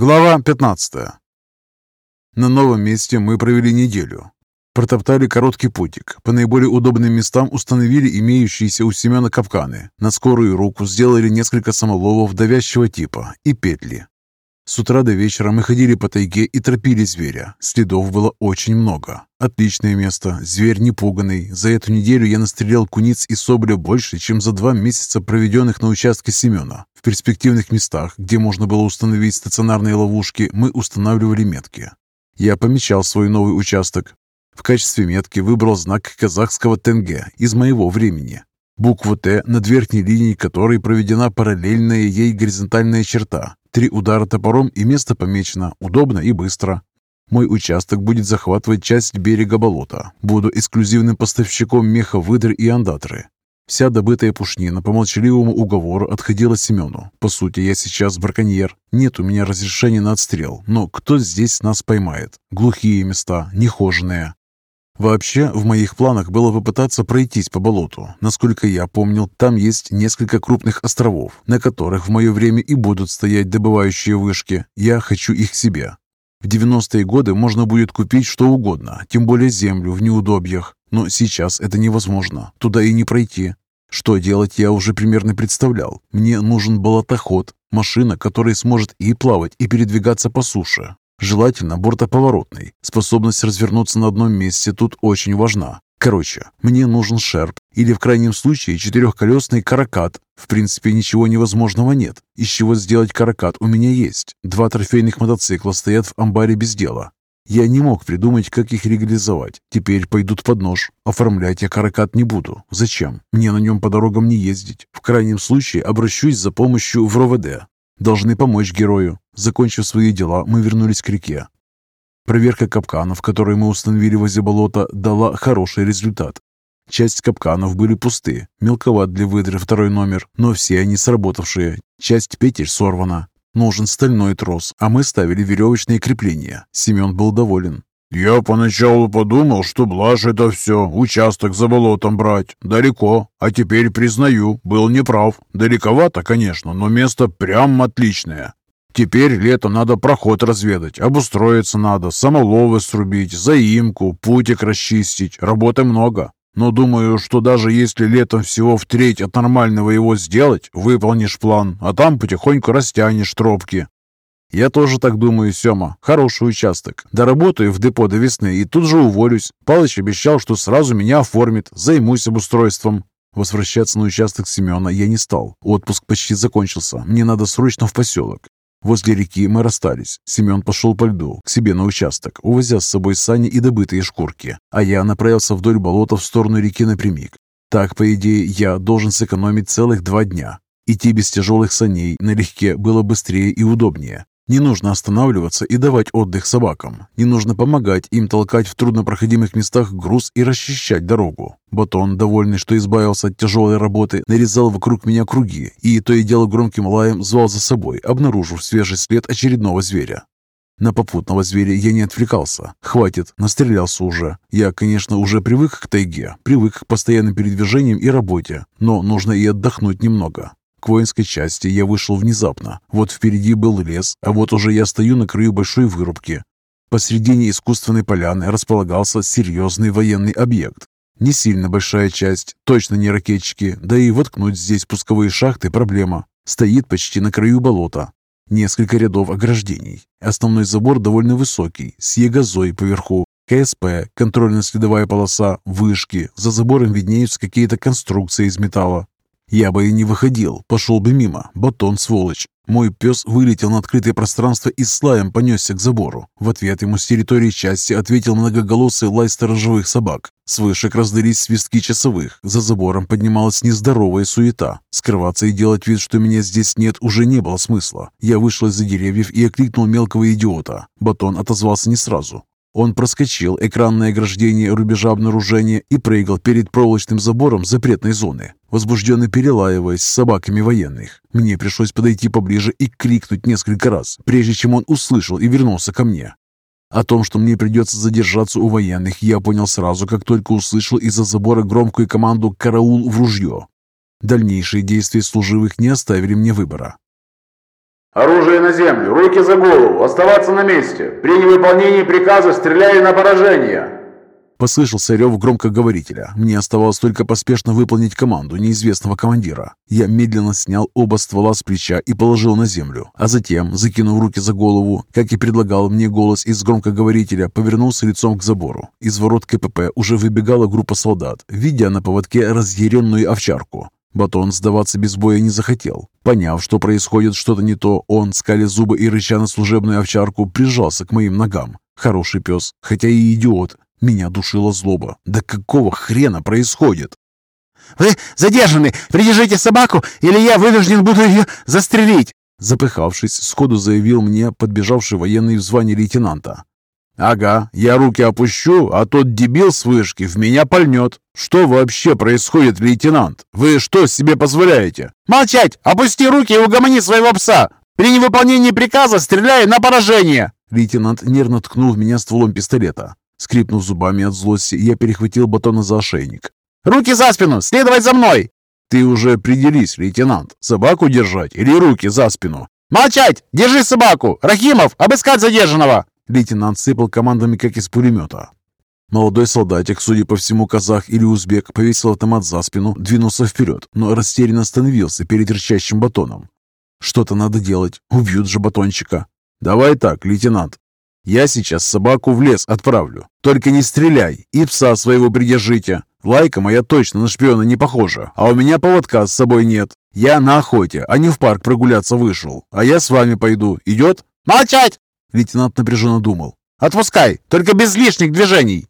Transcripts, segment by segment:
Глава 15 На новом месте мы провели неделю. Протоптали короткий путик. По наиболее удобным местам установили имеющиеся у Семена капканы. На скорую руку сделали несколько самоловов давящего типа и петли. С утра до вечера мы ходили по тайге и тропили зверя. Следов было очень много. Отличное место, зверь не пуганный. За эту неделю я настрелял куниц и соболя больше, чем за два месяца, проведенных на участке Семена. В перспективных местах, где можно было установить стационарные ловушки, мы устанавливали метки. Я помечал свой новый участок. В качестве метки выбрал знак казахского тенге из моего времени. Букву «Т», над верхней линией которой проведена параллельная ей горизонтальная черта. Три удара топором и место помечено. Удобно и быстро. Мой участок будет захватывать часть берега болота. Буду эксклюзивным поставщиком меха выдр и андатры. Вся добытая пушнина по молчаливому уговору отходила Семену. По сути, я сейчас браконьер. Нет у меня разрешения на отстрел. Но кто здесь нас поймает? Глухие места, нехоженные. Вообще, в моих планах было попытаться пройтись по болоту. Насколько я помнил, там есть несколько крупных островов, на которых в мое время и будут стоять добывающие вышки. Я хочу их себе. В 90-е годы можно будет купить что угодно, тем более землю в неудобьях. Но сейчас это невозможно, туда и не пройти. Что делать, я уже примерно представлял. Мне нужен болотоход, машина, которая сможет и плавать, и передвигаться по суше. Желательно бортоповоротный. Способность развернуться на одном месте тут очень важна. Короче, мне нужен шерп или в крайнем случае четырехколесный каракат. В принципе, ничего невозможного нет. Из чего сделать каракат у меня есть. Два трофейных мотоцикла стоят в амбаре без дела. Я не мог придумать, как их легализовать. Теперь пойдут под нож. Оформлять я каракат не буду. Зачем? Мне на нем по дорогам не ездить. В крайнем случае обращусь за помощью в РОВД. Должны помочь герою. Закончив свои дела, мы вернулись к реке. Проверка капканов, которые мы установили возле болота, дала хороший результат. Часть капканов были пусты, мелковат для выдры второй номер, но все они сработавшие. Часть петель сорвана. Нужен стальной трос, а мы ставили веревочные крепления. Семен был доволен. «Я поначалу подумал, что блажь это все, участок за болотом брать. Далеко. А теперь, признаю, был неправ. Далековато, конечно, но место прям отличное. Теперь летом надо проход разведать, обустроиться надо, самоловы срубить, заимку, путик расчистить. Работы много. Но думаю, что даже если летом всего в треть от нормального его сделать, выполнишь план, а там потихоньку растянешь тропки. «Я тоже так думаю, Сёма. Хороший участок. Доработаю в депо до весны и тут же уволюсь. Палыч обещал, что сразу меня оформит. Займусь обустройством». Возвращаться на участок Семена я не стал. Отпуск почти закончился. Мне надо срочно в поселок. Возле реки мы расстались. Семен пошел по льду, к себе на участок, увозя с собой сани и добытые шкурки. А я направился вдоль болота в сторону реки напрямик. Так, по идее, я должен сэкономить целых два дня. Идти без тяжелых саней налегке было быстрее и удобнее. Не нужно останавливаться и давать отдых собакам. Не нужно помогать им толкать в труднопроходимых местах груз и расчищать дорогу. Батон, довольный, что избавился от тяжелой работы, нарезал вокруг меня круги и то и дело громким лаем звал за собой, обнаружив свежий след очередного зверя. На попутного зверя я не отвлекался. Хватит, настрелялся уже. Я, конечно, уже привык к тайге, привык к постоянным передвижениям и работе, но нужно и отдохнуть немного. К воинской части я вышел внезапно. Вот впереди был лес, а вот уже я стою на краю большой вырубки. Посредине искусственной поляны располагался серьезный военный объект. Не сильно большая часть, точно не ракетчики, да и воткнуть здесь пусковые шахты проблема. Стоит почти на краю болота. Несколько рядов ограждений. Основной забор довольно высокий, с ягозой поверху. КСП, контрольно-следовая полоса, вышки. За забором виднеются какие-то конструкции из металла. Я бы и не выходил, пошел бы мимо. Батон, сволочь. Мой пес вылетел на открытое пространство и с понесся к забору. В ответ ему с территории части ответил многоголосый лай сторожевых собак. С вышек раздались свистки часовых. За забором поднималась нездоровая суета. Скрываться и делать вид, что меня здесь нет, уже не было смысла. Я вышел из-за деревьев и окликнул мелкого идиота. Батон отозвался не сразу. Он проскочил экранное ограждение рубежа обнаружения и прыгал перед проволочным забором запретной зоны, возбужденно перелаиваясь с собаками военных. Мне пришлось подойти поближе и крикнуть несколько раз, прежде чем он услышал и вернулся ко мне. О том, что мне придется задержаться у военных, я понял сразу, как только услышал из-за забора громкую команду «Караул в ружье». Дальнейшие действия служивых не оставили мне выбора. «Оружие на землю! Руки за голову! Оставаться на месте! При невыполнении приказа стреляй на поражение!» Послышался рев громкоговорителя. Мне оставалось только поспешно выполнить команду неизвестного командира. Я медленно снял оба ствола с плеча и положил на землю, а затем, закинув руки за голову, как и предлагал мне голос из громкоговорителя, повернулся лицом к забору. Из ворот КПП уже выбегала группа солдат, видя на поводке разъяренную овчарку. Батон сдаваться без боя не захотел. Поняв, что происходит что-то не то, он, скаля зубы и рыча на служебную овчарку, прижался к моим ногам. Хороший пес, хотя и идиот, меня душила злоба. Да какого хрена происходит? «Вы задержаны! Придержите собаку, или я вынужден буду ее застрелить!» Запыхавшись, сходу заявил мне подбежавший военный в звании лейтенанта. «Ага, я руки опущу, а тот дебил с вышки в меня пальнет. Что вообще происходит, лейтенант? Вы что себе позволяете?» «Молчать! Опусти руки и угомони своего пса! При невыполнении приказа стреляй на поражение!» Лейтенант нервно ткнул меня стволом пистолета. Скрипнув зубами от злости, я перехватил батона за ошейник. «Руки за спину! Следовать за мной!» «Ты уже определись, лейтенант, собаку держать или руки за спину?» «Молчать! Держи собаку! Рахимов, обыскать задержанного!» Лейтенант сыпал командами, как из пулемета. Молодой солдатик, судя по всему казах или узбек, повесил автомат за спину, двинулся вперед, но растерянно остановился перед рычащим батоном. «Что-то надо делать, убьют же батончика». «Давай так, лейтенант, я сейчас собаку в лес отправлю. Только не стреляй и пса своего придержите. Лайка моя точно на шпиона не похожа, а у меня поводка с собой нет. Я на охоте, а не в парк прогуляться вышел. А я с вами пойду. Идет?» «Молчать!» Лейтенант напряженно думал. «Отпускай, только без лишних движений!»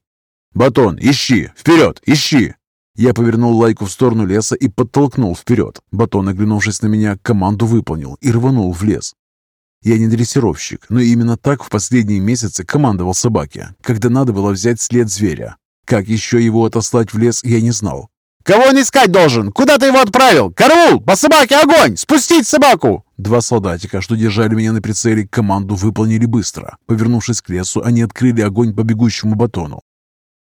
«Батон, ищи! Вперед, ищи!» Я повернул лайку в сторону леса и подтолкнул вперед. Батон, оглянувшись на меня, команду выполнил и рванул в лес. Я не дрессировщик, но именно так в последние месяцы командовал собаке, когда надо было взять след зверя. Как еще его отослать в лес, я не знал. «Кого он искать должен? Куда ты его отправил? Караул! По собаке огонь! Спустить собаку!» Два солдатика, что держали меня на прицеле, команду выполнили быстро. Повернувшись к лесу, они открыли огонь по бегущему батону.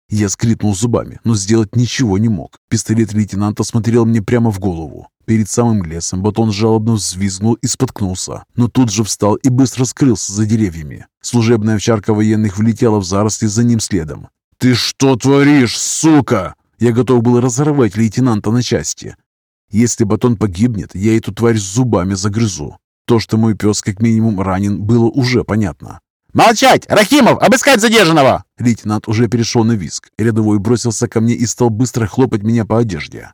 Я скрипнул зубами, но сделать ничего не мог. Пистолет лейтенанта смотрел мне прямо в голову. Перед самым лесом батон жалобно взвизгнул и споткнулся, но тут же встал и быстро скрылся за деревьями. Служебная овчарка военных влетела в заросли за ним следом. «Ты что творишь, сука?» Я готов был разорвать лейтенанта на части. Если батон погибнет, я эту тварь зубами загрызу. То, что мой пес как минимум ранен, было уже понятно. «Молчать! Рахимов, обыскать задержанного!» Лейтенант уже перешел на виск. Рядовой бросился ко мне и стал быстро хлопать меня по одежде.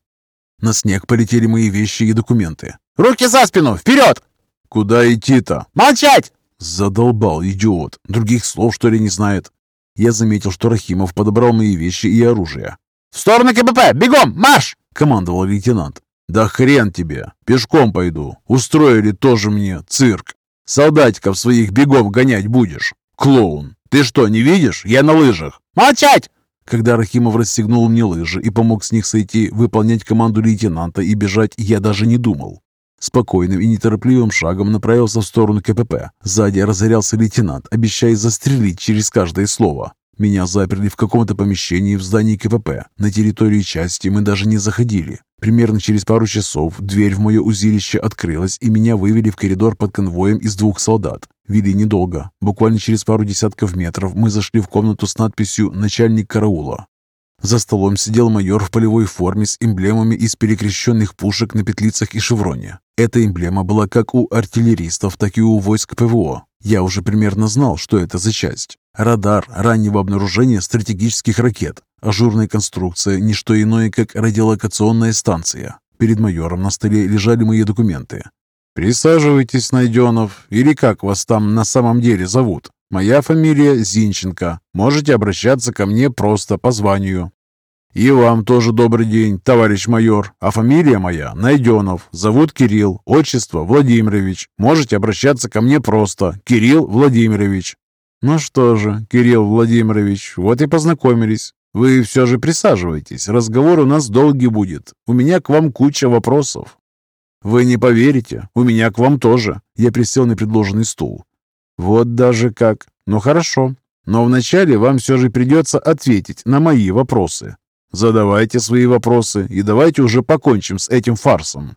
На снег полетели мои вещи и документы. «Руки за спину! Вперед!» «Куда идти-то?» «Молчать!» Задолбал идиот. Других слов, что ли, не знает. Я заметил, что Рахимов подобрал мои вещи и оружие. «В сторону КПП! Бегом! Марш!» — командовал лейтенант. «Да хрен тебе! Пешком пойду. Устроили тоже мне цирк. Солдатиков своих бегом гонять будешь. Клоун! Ты что, не видишь? Я на лыжах!» «Молчать!» Когда Рахимов расстегнул мне лыжи и помог с них сойти, выполнять команду лейтенанта и бежать, я даже не думал. Спокойным и неторопливым шагом направился в сторону КПП. Сзади разорялся лейтенант, обещая застрелить через каждое слово. Меня заперли в каком-то помещении в здании КПП. На территории части мы даже не заходили. Примерно через пару часов дверь в мое узилище открылась, и меня вывели в коридор под конвоем из двух солдат. Вели недолго. Буквально через пару десятков метров мы зашли в комнату с надписью «Начальник караула». За столом сидел майор в полевой форме с эмблемами из перекрещенных пушек на петлицах и шевроне. Эта эмблема была как у артиллеристов, так и у войск ПВО. Я уже примерно знал, что это за часть. Радар раннего обнаружения стратегических ракет. Ажурная конструкция – не что иное, как радиолокационная станция. Перед майором на столе лежали мои документы. «Присаживайтесь, Найденов, или как вас там на самом деле зовут?» Моя фамилия Зинченко. Можете обращаться ко мне просто по званию. И вам тоже добрый день, товарищ майор. А фамилия моя Найденов. Зовут Кирилл. Отчество Владимирович. Можете обращаться ко мне просто. Кирилл Владимирович. Ну что же, Кирилл Владимирович, вот и познакомились. Вы все же присаживайтесь. Разговор у нас долгий будет. У меня к вам куча вопросов. Вы не поверите, у меня к вам тоже. Я присел на предложенный стул. Вот даже как. Ну хорошо. Но вначале вам все же придется ответить на мои вопросы. Задавайте свои вопросы и давайте уже покончим с этим фарсом.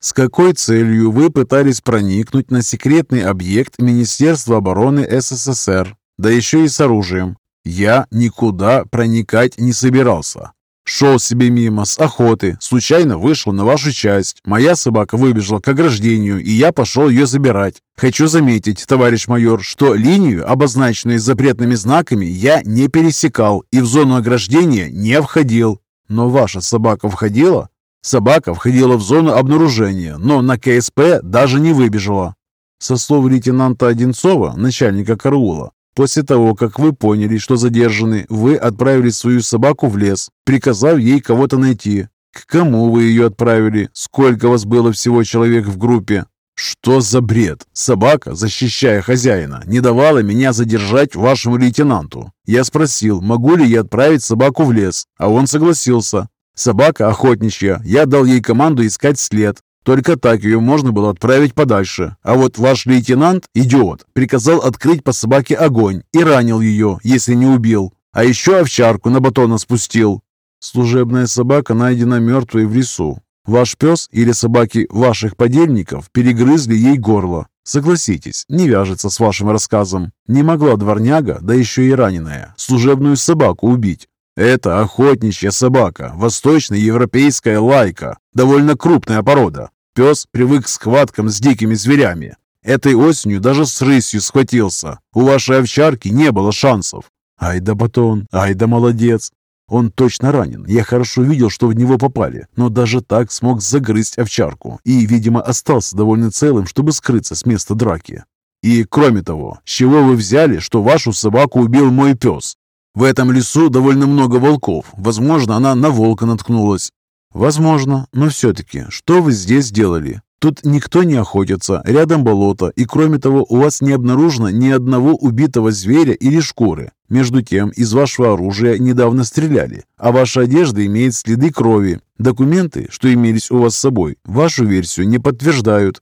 С какой целью вы пытались проникнуть на секретный объект Министерства обороны СССР, да еще и с оружием? Я никуда проникать не собирался. Шел себе мимо с охоты, случайно вышел на вашу часть. Моя собака выбежала к ограждению, и я пошел ее забирать. Хочу заметить, товарищ майор, что линию, обозначенную запретными знаками, я не пересекал и в зону ограждения не входил. Но ваша собака входила? Собака входила в зону обнаружения, но на КСП даже не выбежала. Со слов лейтенанта Одинцова, начальника караула, После того, как вы поняли, что задержаны, вы отправили свою собаку в лес, приказав ей кого-то найти. К кому вы ее отправили? Сколько вас было всего человек в группе? Что за бред? Собака, защищая хозяина, не давала меня задержать вашему лейтенанту. Я спросил, могу ли я отправить собаку в лес, а он согласился. Собака охотничья, я дал ей команду искать след. Только так ее можно было отправить подальше. А вот ваш лейтенант, идиот, приказал открыть по собаке огонь и ранил ее, если не убил. А еще овчарку на батона спустил. Служебная собака найдена мертвой в лесу. Ваш пес или собаки ваших подельников перегрызли ей горло. Согласитесь, не вяжется с вашим рассказом. Не могла дворняга, да еще и раненая, служебную собаку убить. Это охотничья собака, восточноевропейская лайка, довольно крупная порода. Пес привык к схваткам с дикими зверями. Этой осенью даже с рысью схватился. У вашей овчарки не было шансов. Ай да батон, ай да молодец. Он точно ранен. Я хорошо видел, что в него попали, но даже так смог загрызть овчарку и, видимо, остался довольно целым, чтобы скрыться с места драки. И, кроме того, с чего вы взяли, что вашу собаку убил мой пес? В этом лесу довольно много волков. Возможно, она на волка наткнулась. «Возможно, но все-таки, что вы здесь делали? Тут никто не охотится, рядом болото, и кроме того, у вас не обнаружено ни одного убитого зверя или шкуры. Между тем, из вашего оружия недавно стреляли, а ваша одежда имеет следы крови. Документы, что имелись у вас с собой, вашу версию не подтверждают».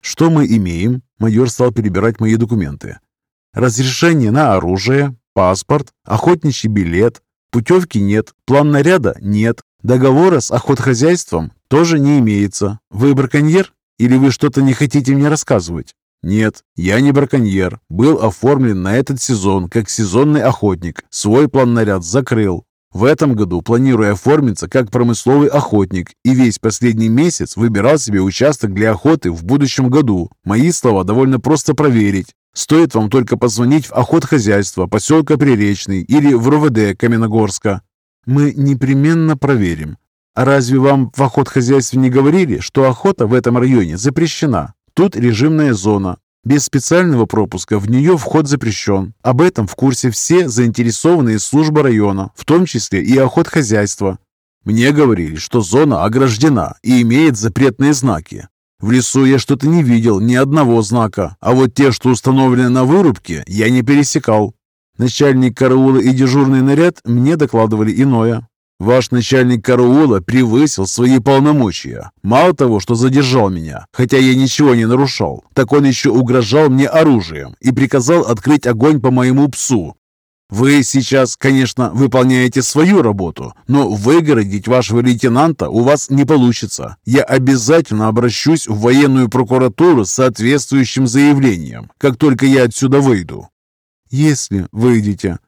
«Что мы имеем?» Майор стал перебирать мои документы. «Разрешение на оружие, паспорт, охотничий билет, путевки нет, план наряда нет, Договора с охотхозяйством тоже не имеется. Вы браконьер? Или вы что-то не хотите мне рассказывать? Нет, я не браконьер. Был оформлен на этот сезон как сезонный охотник. Свой план наряд закрыл. В этом году планирую оформиться как промысловый охотник и весь последний месяц выбирал себе участок для охоты в будущем году. Мои слова довольно просто проверить. Стоит вам только позвонить в охотхозяйство поселка Приречный или в РОВД Каменогорска. Мы непременно проверим. А разве вам в охотхозяйстве не говорили, что охота в этом районе запрещена? Тут режимная зона. Без специального пропуска в нее вход запрещен. Об этом в курсе все заинтересованные службы района, в том числе и охотхозяйство. Мне говорили, что зона ограждена и имеет запретные знаки. В лесу я что-то не видел ни одного знака, а вот те, что установлены на вырубке, я не пересекал. Начальник караула и дежурный наряд мне докладывали иное. Ваш начальник караула превысил свои полномочия. Мало того, что задержал меня, хотя я ничего не нарушал, так он еще угрожал мне оружием и приказал открыть огонь по моему псу. Вы сейчас, конечно, выполняете свою работу, но выгородить вашего лейтенанта у вас не получится. Я обязательно обращусь в военную прокуратуру с соответствующим заявлением, как только я отсюда выйду. «Если выйдете».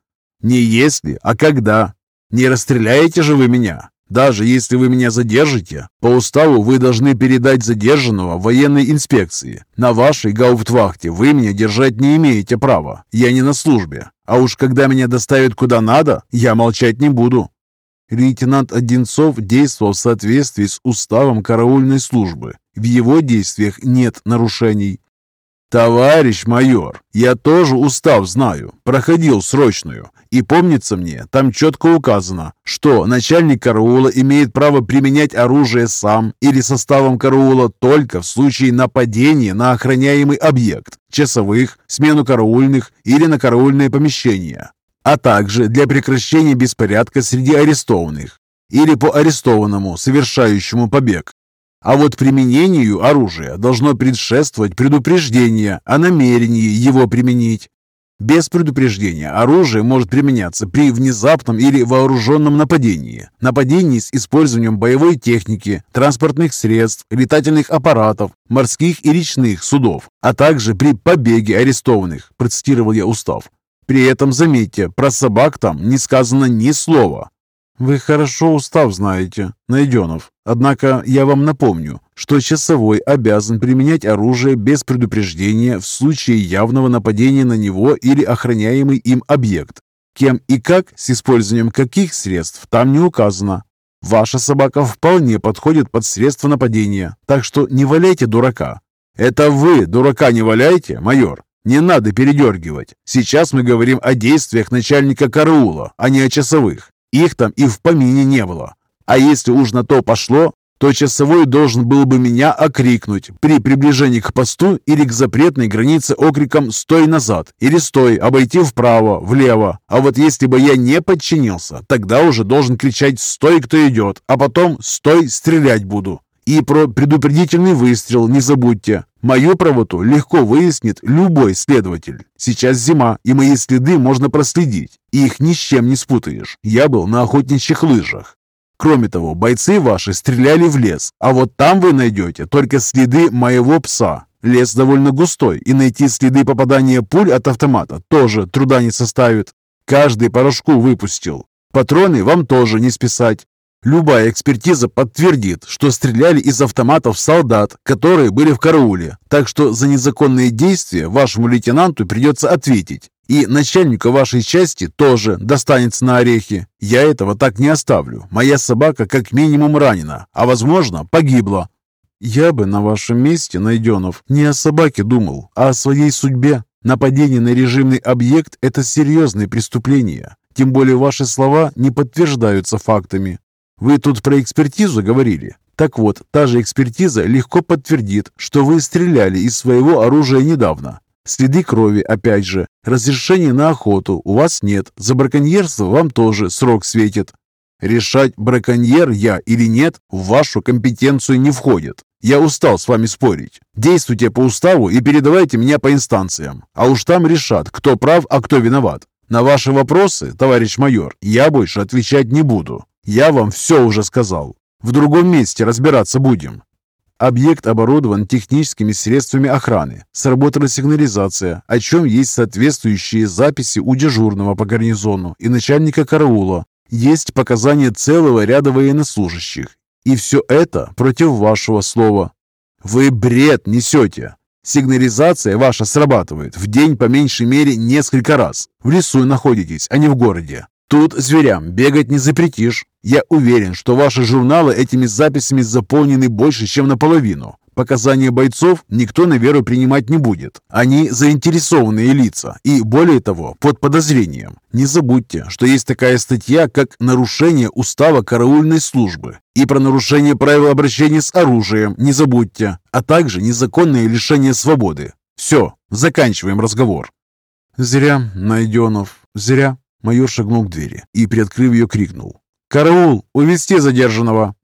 «Не если, а когда. Не расстреляете же вы меня. Даже если вы меня задержите, по уставу вы должны передать задержанного военной инспекции. На вашей гауптвахте вы меня держать не имеете права. Я не на службе. А уж когда меня доставят куда надо, я молчать не буду». Лейтенант Одинцов действовал в соответствии с уставом караульной службы. В его действиях нет нарушений. «Товарищ майор, я тоже устав знаю, проходил срочную, и помнится мне, там четко указано, что начальник караула имеет право применять оружие сам или составом караула только в случае нападения на охраняемый объект, часовых, смену караульных или на караульное помещение, а также для прекращения беспорядка среди арестованных или по арестованному, совершающему побег. А вот применению оружия должно предшествовать предупреждение о намерении его применить. Без предупреждения оружие может применяться при внезапном или вооруженном нападении, нападении с использованием боевой техники, транспортных средств, летательных аппаратов, морских и речных судов, а также при побеге арестованных, процитировал я устав. При этом, заметьте, про собак там не сказано ни слова. «Вы хорошо устав знаете, Найденов. Однако я вам напомню, что часовой обязан применять оружие без предупреждения в случае явного нападения на него или охраняемый им объект. Кем и как, с использованием каких средств, там не указано. Ваша собака вполне подходит под средства нападения, так что не валяйте дурака». «Это вы дурака не валяйте, майор?» Не надо передергивать. Сейчас мы говорим о действиях начальника караула, а не о часовых. Их там и в помине не было. А если уж на то пошло, то часовой должен был бы меня окрикнуть при приближении к посту или к запретной границе окриком «Стой назад!» или «Стой!» обойти вправо, влево. А вот если бы я не подчинился, тогда уже должен кричать «Стой, кто идет!» а потом «Стой, стрелять буду!» И про предупредительный выстрел не забудьте. Мою правоту легко выяснит любой следователь. Сейчас зима, и мои следы можно проследить. Их ни с чем не спутаешь. Я был на охотничьих лыжах. Кроме того, бойцы ваши стреляли в лес, а вот там вы найдете только следы моего пса. Лес довольно густой, и найти следы попадания пуль от автомата тоже труда не составит. Каждый порошку выпустил. Патроны вам тоже не списать. Любая экспертиза подтвердит, что стреляли из автоматов солдат, которые были в карауле. Так что за незаконные действия вашему лейтенанту придется ответить. И начальнику вашей части тоже достанется на орехи. Я этого так не оставлю. Моя собака как минимум ранена, а возможно погибла. Я бы на вашем месте, Найденов, не о собаке думал, а о своей судьбе. Нападение на режимный объект – это серьезное преступление. Тем более ваши слова не подтверждаются фактами. Вы тут про экспертизу говорили? Так вот, та же экспертиза легко подтвердит, что вы стреляли из своего оружия недавно. Следы крови, опять же. Разрешения на охоту у вас нет. За браконьерство вам тоже срок светит. Решать, браконьер я или нет, в вашу компетенцию не входит. Я устал с вами спорить. Действуйте по уставу и передавайте меня по инстанциям. А уж там решат, кто прав, а кто виноват. На ваши вопросы, товарищ майор, я больше отвечать не буду. Я вам все уже сказал. В другом месте разбираться будем. Объект оборудован техническими средствами охраны. Сработала сигнализация, о чем есть соответствующие записи у дежурного по гарнизону и начальника караула. Есть показания целого ряда военнослужащих. И все это против вашего слова. Вы бред несете. Сигнализация ваша срабатывает в день по меньшей мере несколько раз. В лесу находитесь, а не в городе. Тут зверям бегать не запретишь. Я уверен, что ваши журналы этими записями заполнены больше, чем наполовину. Показания бойцов никто на веру принимать не будет. Они заинтересованные лица и, более того, под подозрением. Не забудьте, что есть такая статья, как «Нарушение устава караульной службы». И про нарушение правил обращения с оружием не забудьте, а также незаконное лишение свободы. Все, заканчиваем разговор. Зря, Найденов, зря. Майор шагнул к двери и, приоткрыв ее, крикнул. «Караул! Увести задержанного!»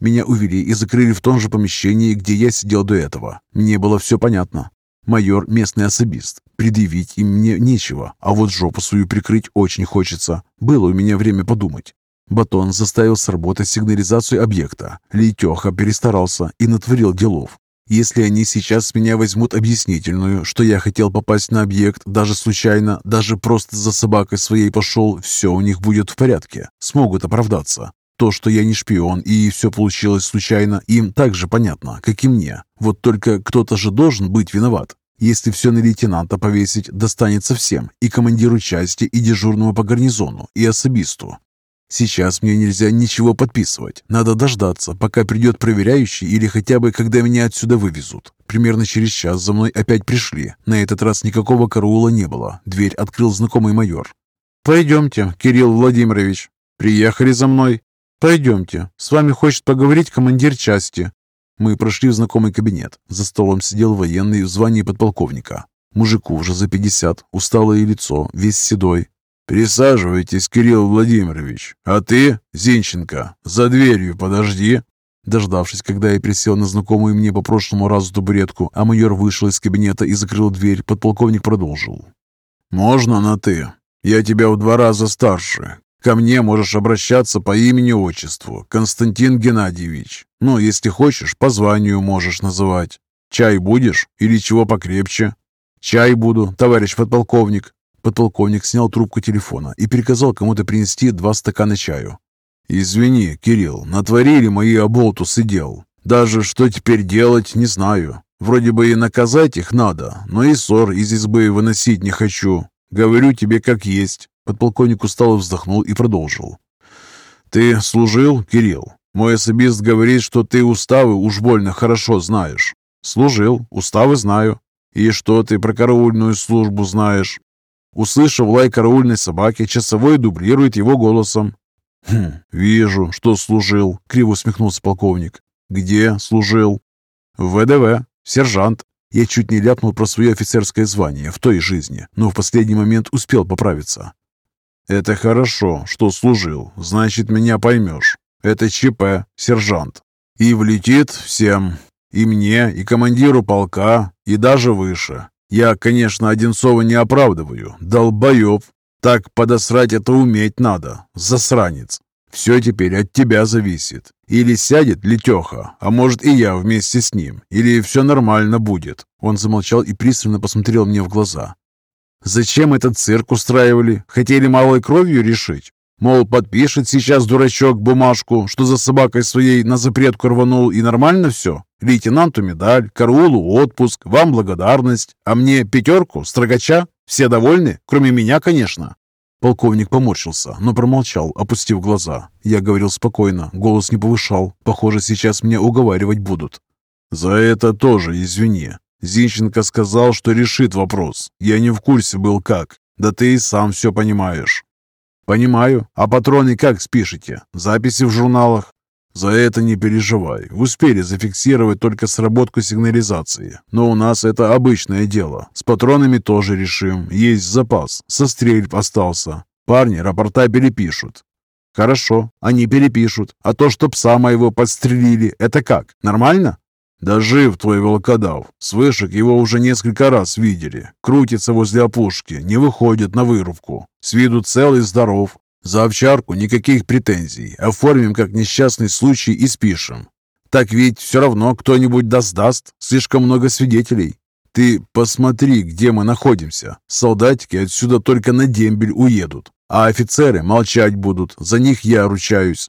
Меня увели и закрыли в том же помещении, где я сидел до этого. Мне было все понятно. Майор – местный особист. Предъявить им мне нечего, а вот жопу свою прикрыть очень хочется. Было у меня время подумать. Батон заставил сработать сигнализацию объекта. Лейтеха перестарался и натворил делов. Если они сейчас с меня возьмут объяснительную, что я хотел попасть на объект, даже случайно, даже просто за собакой своей пошел, все у них будет в порядке. Смогут оправдаться. То, что я не шпион и все получилось случайно, им также понятно, как и мне. Вот только кто-то же должен быть виноват. Если все на лейтенанта повесить, достанется всем, и командиру части, и дежурному по гарнизону, и особисту. Сейчас мне нельзя ничего подписывать. Надо дождаться, пока придет проверяющий или хотя бы когда меня отсюда вывезут. Примерно через час за мной опять пришли. На этот раз никакого караула не было. Дверь открыл знакомый майор. «Пойдемте, Кирилл Владимирович. Приехали за мной?» «Пойдемте. С вами хочет поговорить командир части». Мы прошли в знакомый кабинет. За столом сидел военный в звании подполковника. Мужику уже за пятьдесят, усталое лицо, весь седой, «Присаживайтесь, Кирилл Владимирович. А ты, Зинченко, за дверью подожди». Дождавшись, когда я присел на знакомую мне по прошлому разу табуретку, а майор вышел из кабинета и закрыл дверь, подполковник продолжил. «Можно на «ты». Я тебя в два раза старше. Ко мне можешь обращаться по имени-отчеству. Константин Геннадьевич. Ну, если хочешь, по званию можешь называть. Чай будешь? Или чего покрепче?» «Чай буду, товарищ подполковник». Подполковник снял трубку телефона и приказал кому-то принести два стакана чаю. «Извини, Кирилл, натворили мои оболтусы дел. Даже что теперь делать, не знаю. Вроде бы и наказать их надо, но и ссор из избы выносить не хочу. Говорю тебе как есть». Подполковник устало вздохнул и продолжил. «Ты служил, Кирилл? Мой особист говорит, что ты уставы уж больно хорошо знаешь». «Служил, уставы знаю». «И что ты про караульную службу знаешь?» Услышав лай караульной собаки, часовой дублирует его голосом. «Хм, вижу, что служил», — криво усмехнулся полковник. «Где служил?» «В ВДВ, сержант». Я чуть не ляпнул про свое офицерское звание в той жизни, но в последний момент успел поправиться. «Это хорошо, что служил. Значит, меня поймешь. Это ЧП, сержант. И влетит всем. И мне, и командиру полка, и даже выше. Я, конечно, Одинцова не оправдываю. Долбоеб. Так подосрать это уметь надо. Засранец. Все теперь от тебя зависит. Или сядет Летеха, а может и я вместе с ним. Или все нормально будет. Он замолчал и пристально посмотрел мне в глаза. Зачем этот цирк устраивали? Хотели малой кровью решить? Мол, подпишет сейчас дурачок бумажку, что за собакой своей на запретку рванул, и нормально все? Лейтенанту медаль, караулу отпуск, вам благодарность, а мне пятерку, строгача? Все довольны? Кроме меня, конечно. Полковник поморщился, но промолчал, опустив глаза. Я говорил спокойно, голос не повышал. Похоже, сейчас меня уговаривать будут. «За это тоже извини. Зинченко сказал, что решит вопрос. Я не в курсе был как. Да ты и сам все понимаешь. Понимаю. А патроны как спишете? Записи в журналах? За это не переживай. Успели зафиксировать только сработку сигнализации. Но у нас это обычное дело. С патронами тоже решим. Есть запас. Со стрельб остался. Парни рапорта перепишут. Хорошо, они перепишут. А то, что пса моего подстрелили, это как? Нормально? «Да жив твой волкодав. С вышек его уже несколько раз видели. Крутится возле опушки, не выходит на вырубку. С виду цел и здоров. За овчарку никаких претензий. Оформим как несчастный случай и спишем. Так ведь все равно кто-нибудь даст-даст. Слишком много свидетелей. Ты посмотри, где мы находимся. Солдатики отсюда только на дембель уедут. А офицеры молчать будут. За них я ручаюсь.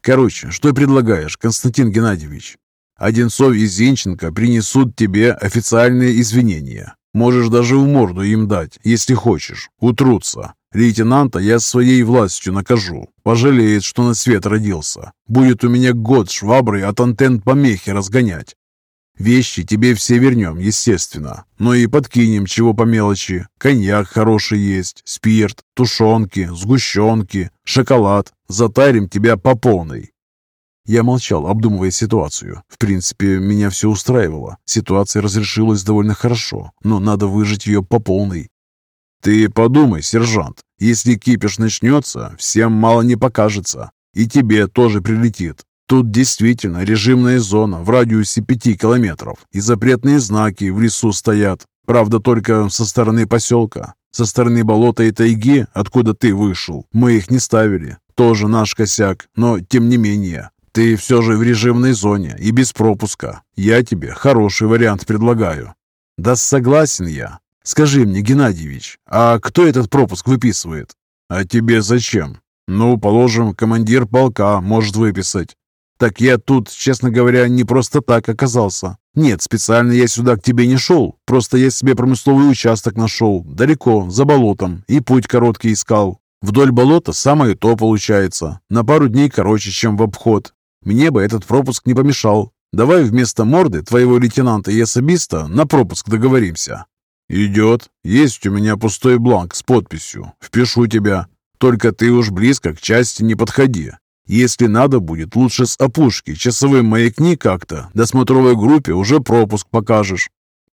Короче, что предлагаешь, Константин Геннадьевич? Одинцов и Зинченко принесут тебе официальные извинения. Можешь даже в морду им дать, если хочешь. Утрутся. Лейтенанта я своей властью накажу. Пожалеет, что на свет родился. Будет у меня год шваброй от антенн помехи разгонять. Вещи тебе все вернем, естественно. Но и подкинем чего по мелочи. Коньяк хороший есть, спирт, тушенки, сгущенки, шоколад. Затарим тебя по полной. Я молчал, обдумывая ситуацию. В принципе, меня все устраивало. Ситуация разрешилась довольно хорошо, но надо выжить ее по полной. «Ты подумай, сержант, если кипиш начнется, всем мало не покажется. И тебе тоже прилетит. Тут действительно режимная зона в радиусе пяти километров, и запретные знаки в лесу стоят. Правда, только со стороны поселка. Со стороны болота и тайги, откуда ты вышел, мы их не ставили. Тоже наш косяк, но тем не менее. Ты все же в режимной зоне и без пропуска. Я тебе хороший вариант предлагаю». «Да согласен я. Скажи мне, Геннадьевич, а кто этот пропуск выписывает?» «А тебе зачем?» «Ну, положим, командир полка может выписать». «Так я тут, честно говоря, не просто так оказался. Нет, специально я сюда к тебе не шел. Просто я себе промысловый участок нашел, далеко, за болотом, и путь короткий искал. Вдоль болота самое то получается. На пару дней короче, чем в обход. Мне бы этот пропуск не помешал. Давай вместо морды твоего лейтенанта и особиста на пропуск договоримся». «Идет. Есть у меня пустой бланк с подписью. Впишу тебя. Только ты уж близко к части не подходи. Если надо будет, лучше с опушки, часовым маякни как-то, до смотровой группе уже пропуск покажешь».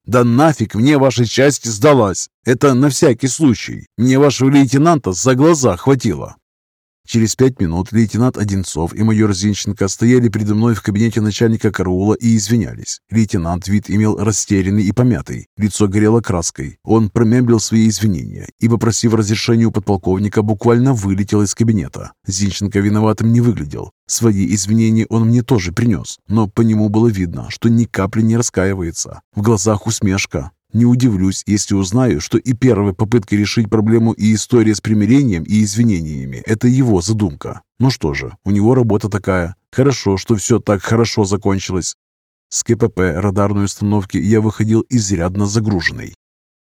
«Да нафиг мне вашей части сдалась! Это на всякий случай. Мне вашего лейтенанта за глаза хватило. Через пять минут лейтенант Одинцов и майор Зинченко стояли передо мной в кабинете начальника караула и извинялись. Лейтенант вид имел растерянный и помятый, лицо горело краской. Он промямлил свои извинения и, попросив разрешения у подполковника, буквально вылетел из кабинета. Зинченко виноватым не выглядел. Свои извинения он мне тоже принес, но по нему было видно, что ни капли не раскаивается. В глазах усмешка. Не удивлюсь, если узнаю, что и первая попытка решить проблему и история с примирением и извинениями – это его задумка. Ну что же, у него работа такая. Хорошо, что все так хорошо закончилось. С КПП радарной установки я выходил изрядно загруженный.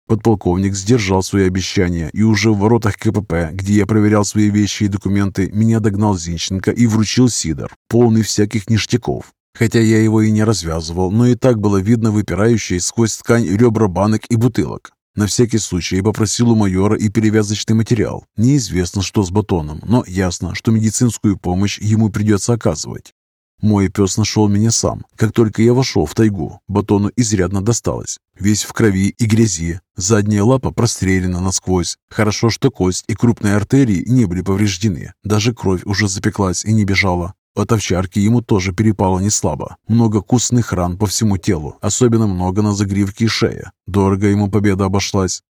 Подполковник сдержал свои обещания, и уже в воротах КПП, где я проверял свои вещи и документы, меня догнал Зинченко и вручил сидор, полный всяких ништяков. Хотя я его и не развязывал, но и так было видно выпирающие сквозь ткань ребра банок и бутылок. На всякий случай я попросил у майора и перевязочный материал. Неизвестно, что с батоном, но ясно, что медицинскую помощь ему придется оказывать. Мой пес нашел меня сам. Как только я вошел в тайгу, батону изрядно досталось. Весь в крови и грязи. Задняя лапа прострелена насквозь. Хорошо, что кость и крупные артерии не были повреждены. Даже кровь уже запеклась и не бежала. От овчарки ему тоже перепало не слабо. Много кустных ран по всему телу, особенно много на загривке и шее. Дорого ему победа обошлась.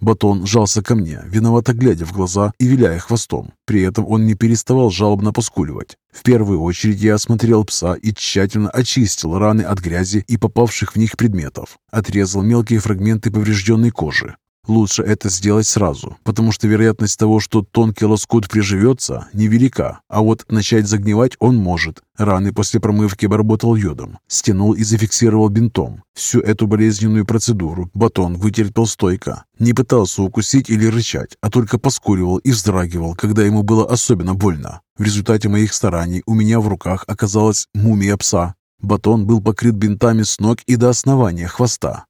Батон жался ко мне, виновато глядя в глаза и виляя хвостом. При этом он не переставал жалобно поскуливать. В первую очередь я осмотрел пса и тщательно очистил раны от грязи и попавших в них предметов. Отрезал мелкие фрагменты поврежденной кожи. Лучше это сделать сразу, потому что вероятность того, что тонкий лоскут приживется, невелика, а вот начать загнивать он может. Раны после промывки обработал йодом, стянул и зафиксировал бинтом. Всю эту болезненную процедуру батон вытерпел стойко. Не пытался укусить или рычать, а только поскуривал и вздрагивал, когда ему было особенно больно. В результате моих стараний у меня в руках оказалась мумия пса. Батон был покрыт бинтами с ног и до основания хвоста.